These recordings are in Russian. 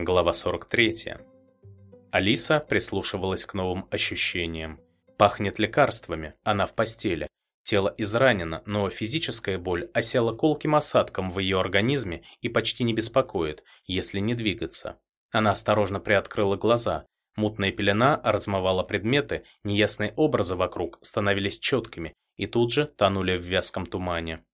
Глава 43. Алиса прислушивалась к новым ощущениям. Пахнет лекарствами, она в постели. Тело изранено, но физическая боль осела колким осадком в ее организме и почти не беспокоит, если не двигаться. Она осторожно приоткрыла глаза. Мутная пелена размывала предметы, неясные образы вокруг становились четкими и тут же тонули в вязком тумане.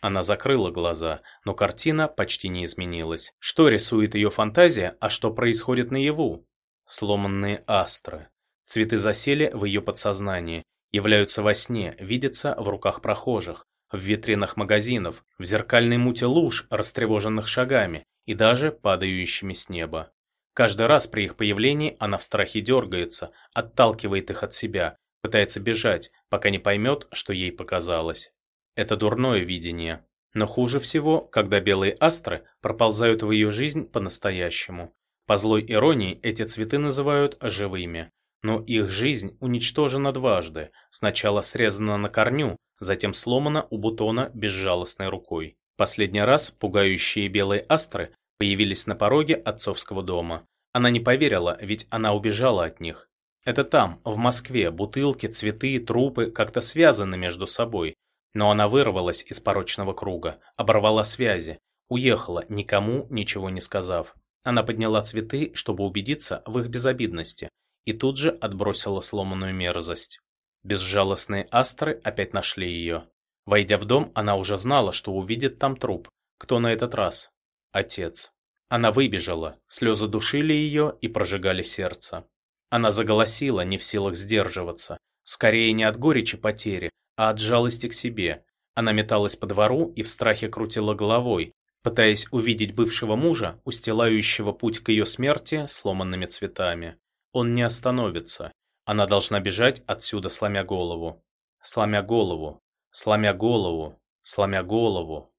Она закрыла глаза, но картина почти не изменилась. Что рисует ее фантазия, а что происходит наяву? Сломанные астры. Цветы засели в ее подсознании, являются во сне, видятся в руках прохожих, в витринах магазинов, в зеркальной муте луж, растревоженных шагами и даже падающими с неба. Каждый раз при их появлении она в страхе дергается, отталкивает их от себя, пытается бежать, пока не поймет, что ей показалось. Это дурное видение. Но хуже всего, когда белые астры проползают в ее жизнь по-настоящему. По злой иронии эти цветы называют живыми. Но их жизнь уничтожена дважды. Сначала срезана на корню, затем сломана у бутона безжалостной рукой. Последний раз пугающие белые астры появились на пороге отцовского дома. Она не поверила, ведь она убежала от них. Это там, в Москве, бутылки, цветы, трупы как-то связаны между собой, но она вырвалась из порочного круга, оборвала связи, уехала, никому ничего не сказав. Она подняла цветы, чтобы убедиться в их безобидности, и тут же отбросила сломанную мерзость. Безжалостные астры опять нашли ее. Войдя в дом, она уже знала, что увидит там труп. Кто на этот раз? Отец. Она выбежала, слезы душили ее и прожигали сердце. Она заголосила, не в силах сдерживаться. Скорее не от горечи потери, а от жалости к себе. Она металась по двору и в страхе крутила головой, пытаясь увидеть бывшего мужа, устилающего путь к ее смерти сломанными цветами. Он не остановится. Она должна бежать отсюда, сломя голову. Сломя голову. Сломя голову. Сломя голову.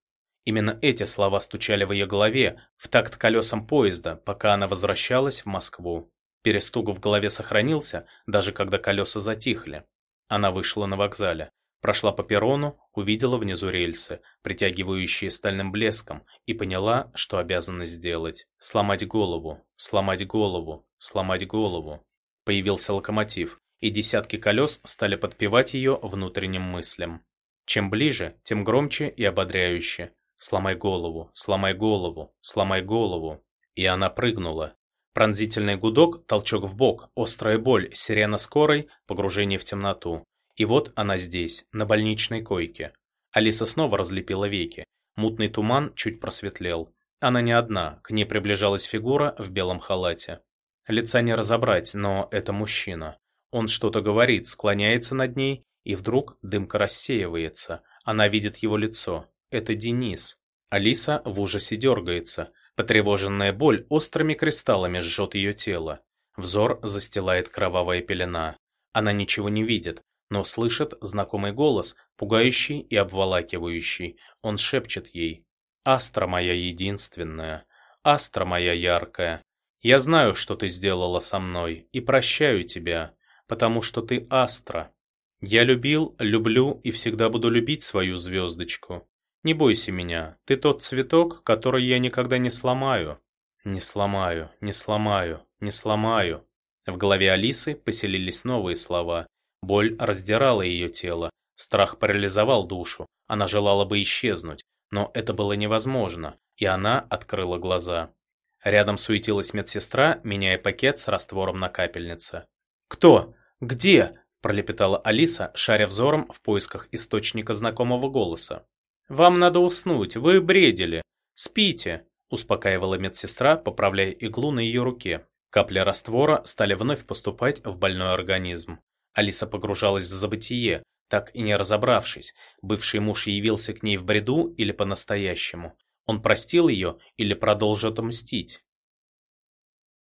Именно эти слова стучали в ее голове, в такт колесам поезда, пока она возвращалась в Москву. Перестук в голове сохранился, даже когда колеса затихли. Она вышла на вокзале. Прошла по перрону, увидела внизу рельсы, притягивающие стальным блеском, и поняла, что обязана сделать. Сломать голову, сломать голову, сломать голову. Появился локомотив, и десятки колес стали подпевать ее внутренним мыслям. Чем ближе, тем громче и ободряюще. «Сломай голову, сломай голову, сломай голову». И она прыгнула. Пронзительный гудок, толчок в бок, острая боль, сирена скорой, погружение в темноту. И вот она здесь, на больничной койке. Алиса снова разлепила веки. Мутный туман чуть просветлел. Она не одна, к ней приближалась фигура в белом халате. Лица не разобрать, но это мужчина. Он что-то говорит, склоняется над ней, и вдруг дымка рассеивается. Она видит его лицо. Это Денис. Алиса в ужасе дергается. Потревоженная боль острыми кристаллами жжет ее тело. Взор застилает кровавая пелена. Она ничего не видит, но слышит знакомый голос, пугающий и обволакивающий. Он шепчет ей «Астра моя единственная, Астра моя яркая, я знаю, что ты сделала со мной, и прощаю тебя, потому что ты Астра. Я любил, люблю и всегда буду любить свою звездочку. Не бойся меня, ты тот цветок, который я никогда не сломаю». «Не сломаю, не сломаю, не сломаю». В голове Алисы поселились новые слова, Боль раздирала ее тело, страх парализовал душу, она желала бы исчезнуть, но это было невозможно, и она открыла глаза. Рядом суетилась медсестра, меняя пакет с раствором на капельнице. «Кто? Где?» – пролепетала Алиса, шаря взором в поисках источника знакомого голоса. «Вам надо уснуть, вы бредили. Спите», – успокаивала медсестра, поправляя иглу на ее руке. Капли раствора стали вновь поступать в больной организм. Алиса погружалась в забытие, так и не разобравшись, бывший муж явился к ней в бреду или по-настоящему. Он простил ее или продолжит мстить.